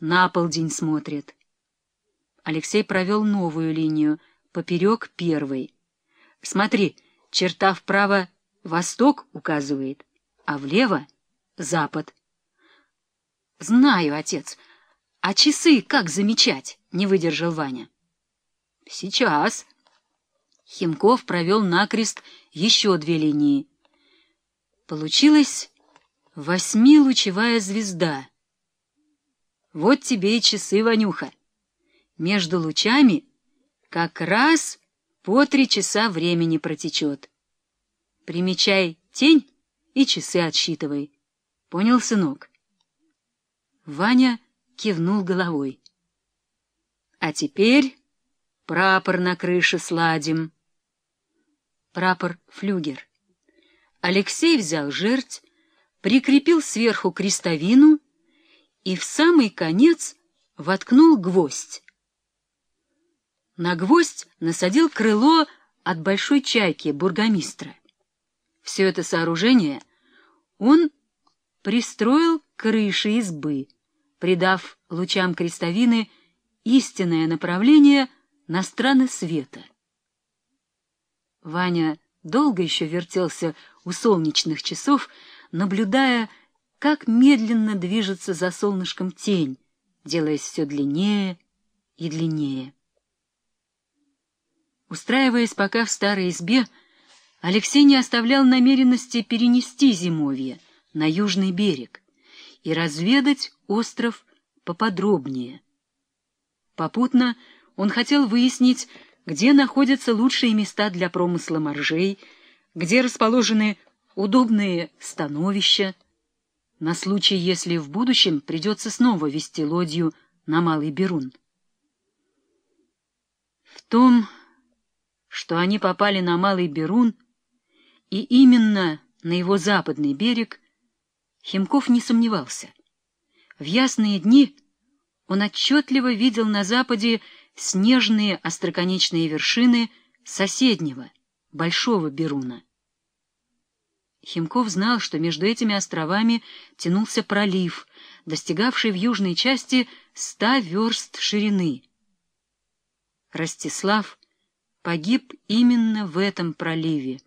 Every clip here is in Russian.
на полдень смотрит. Алексей провел новую линию, поперек первой. Смотри, черта вправо — восток указывает, а влево — запад. — Знаю, отец. А часы как замечать? — не выдержал Ваня. — Сейчас. Химков провел накрест еще две линии. Получилась восьмилучевая звезда. Вот тебе и часы, Ванюха. Между лучами как раз по три часа времени протечет. Примечай тень и часы отсчитывай. Понял, сынок? Ваня кивнул головой. А теперь прапор на крыше сладим. Прапор флюгер. Алексей взял жерть, прикрепил сверху крестовину и в самый конец воткнул гвоздь. На гвоздь насадил крыло от большой чайки бургомистра. Все это сооружение он пристроил к крыше избы, придав лучам крестовины истинное направление на страны света. Ваня долго еще вертелся у солнечных часов, наблюдая, как медленно движется за солнышком тень, делаясь все длиннее и длиннее. Устраиваясь пока в старой избе, Алексей не оставлял намеренности перенести зимовье на южный берег и разведать остров поподробнее. Попутно он хотел выяснить, где находятся лучшие места для промысла моржей, где расположены удобные становища, на случай, если в будущем придется снова вести лодью на Малый Берун. В том, что они попали на Малый Берун, и именно на его западный берег, Химков не сомневался. В ясные дни он отчетливо видел на западе снежные остроконечные вершины соседнего, Большого Беруна. Химков знал, что между этими островами тянулся пролив, достигавший в южной части ста верст ширины. Ростислав погиб именно в этом проливе,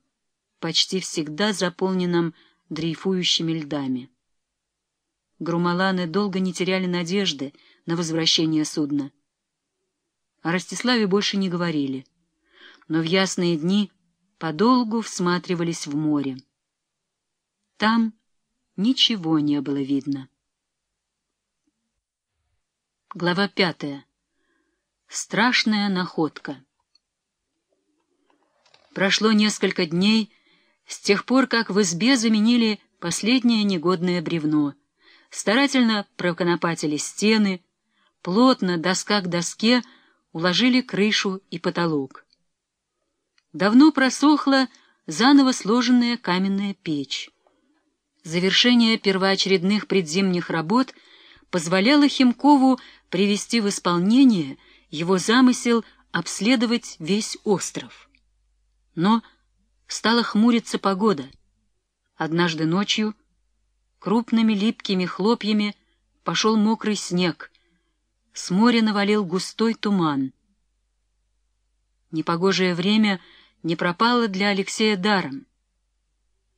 почти всегда заполненном дрейфующими льдами. Грумаланы долго не теряли надежды на возвращение судна. О Ростиславе больше не говорили, но в ясные дни подолгу всматривались в море. Там ничего не было видно. Глава пятая. Страшная находка. Прошло несколько дней с тех пор, как в избе заменили последнее негодное бревно, старательно проконопатили стены, плотно, доска к доске, уложили крышу и потолок. Давно просохла заново сложенная каменная печь. Завершение первоочередных предзимних работ позволяло Химкову привести в исполнение его замысел обследовать весь остров. Но стала хмуриться погода. Однажды ночью крупными липкими хлопьями пошел мокрый снег, с моря навалил густой туман. Непогожее время не пропало для Алексея даром.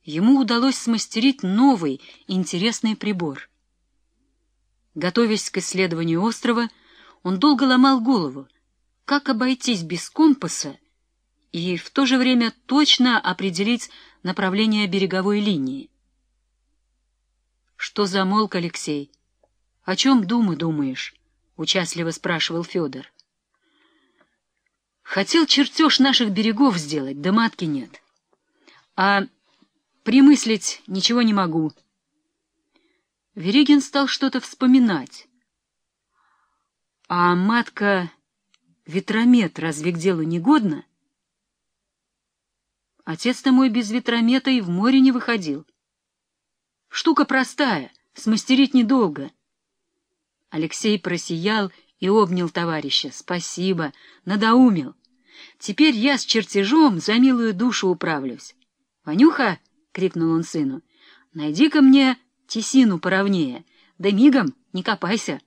Ему удалось смастерить новый интересный прибор. Готовясь к исследованию острова, он долго ломал голову, как обойтись без компаса и в то же время точно определить направление береговой линии. Что замолк, Алексей? О чем думы думаешь? — участливо спрашивал Федор. Хотел чертеж наших берегов сделать, да матки нет. А примыслить ничего не могу. Верегин стал что-то вспоминать. А матка ветромет разве к делу не годна? Отец-то мой без ветромета и в море не выходил. Штука простая, смастерить недолго — Алексей просиял и обнял товарища. «Спасибо, надоумил. Теперь я с чертежом за милую душу управлюсь». «Ванюха!» — крикнул он сыну. «Найди-ка мне тесину поровнее, да мигом не копайся».